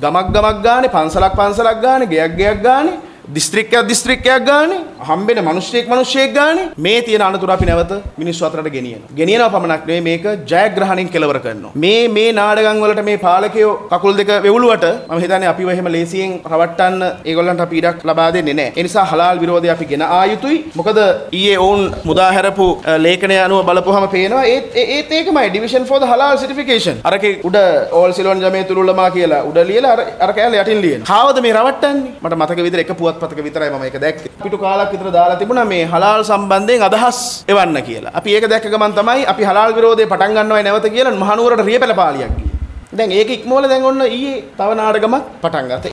ගමක් ගමක් ගානේ පන්සලක් පන්සලක් ගානේ ගෙයක් ගෙයක් ගානේ. දිස්ත්‍රික්කයක් දිස්ත්‍රික්කයක් ගානේ හම්බෙන මිනිස්සෙක් මිනිස්සෙක් ගානේ මේ තියෙන අනතුර අපි නැවත මිනිස්සු අතරට ගෙනියනවා. ගෙනියනවා පමණක් නෙවෙයි මේක ජයග්‍රහණයෙන් කෙලවර කරනවා. මේ මේ නාඩගම් වලට මේ පාලකයෝ කකුල් දෙක වෙවුලුවට මම හිතන්නේ අපිව එහෙම ලේසියෙන් රවට්ටන්න ඒගොල්ලන්ට අපි ඉඩක් ලබා දෙන්නේ නැහැ. ඒ නිසා හලාල් විරෝධය අපි ගෙන ආ යුතුයි. මොකද ඊයේ ඔවුන් මුදාහැරපු ලේඛනය අනුව බලපුවහම පේනවා ඒත් ඒත් ඒකමයි division four the halal certification. අරකේ උඩ ඕල් සිලොන් ජමේතුල් උලමා කියලා උඩ ලියලා අර අර කෑල්ල යටින් ලියන. කාවද මේ රවට්ටන්නේ? මට මතක විදිහට එක පුවත්පතක විතරයි මම ඒක දැක්කේ. පිටු කාලක් විතර දාලා තිබුණා මේ හලාල් සම්බන්ධයෙන් අදහස් එවන්න කියලා. අපි ඒක දැක්ක ගමන් තමයි අපි හලාල් විරෝධය පටන් ගන්නවයි නැවත කියලා මහනුවරට රියපැල පාලියක් ගියේ. දැන් ඒක ඉක්මවල දැන් ඔන්න ඊයේ තව නාටකමක් පටන් ගත්තා.